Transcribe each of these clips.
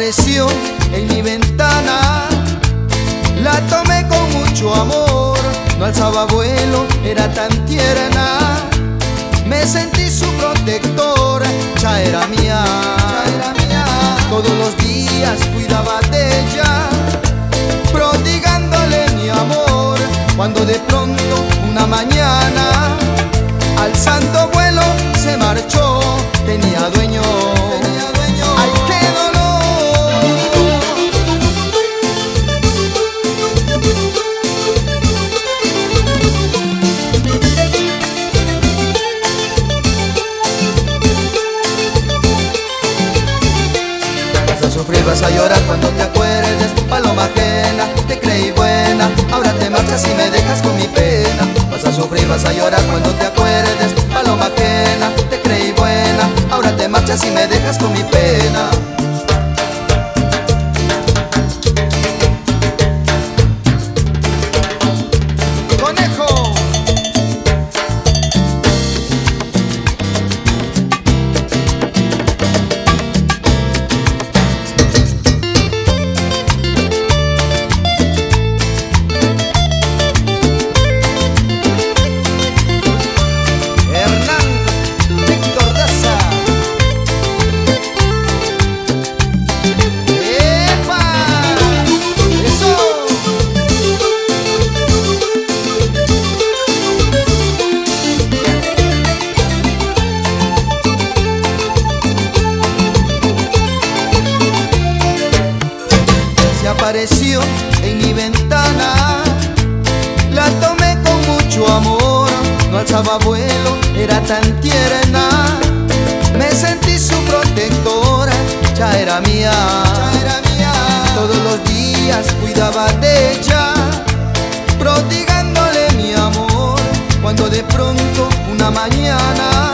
apareció en mi ventana. La tomé con mucho amor, no alzaba vuelo, era tan tierna. Me sentí su protector, ya era mía, ya era mía. Todos los días sufrir, vas a llorar cuando te acuerdes. Paloma ajena, te creí buena. Ahora te marchas y me dejas con mi pena. Vas a sufrir, vas a llorar cuando te acuerdes. Paloma ajena, te creí buena. Ahora te marchas y me dejas con mi pena apareció en mi ventana la tomé con mucho amor, no alzaba vuelo, era tan tierna. Me sentí su protectora, ya era mía, ya era mía. Todos los días cuidaba de ella, prodigándole mi amor. Cuando de pronto una mañana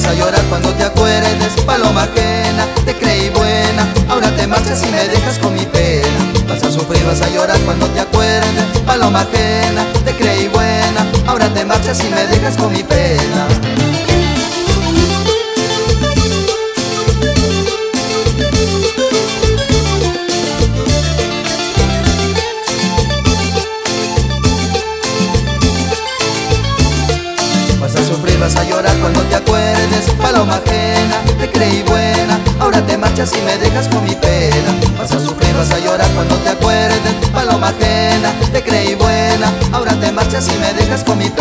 vas a llorar cuando te acuerdes. Paloma ajena, te creí buena. Ahora te marchas y me dejas con mi pena. Vas a sufrir, vas a llorar cuando te acuerdes. Paloma ajena, te creí buena. Ahora te marchas y me dejas con mi pena vas a llorar cuando te acuerdes Paloma ajena, te creí buena Ahora te marchas y me dejas con mi pena. Vas a sufrir, vas a llorar cuando te acuerdes Paloma ajena, te creí buena Ahora te marchas y me dejas con mi pena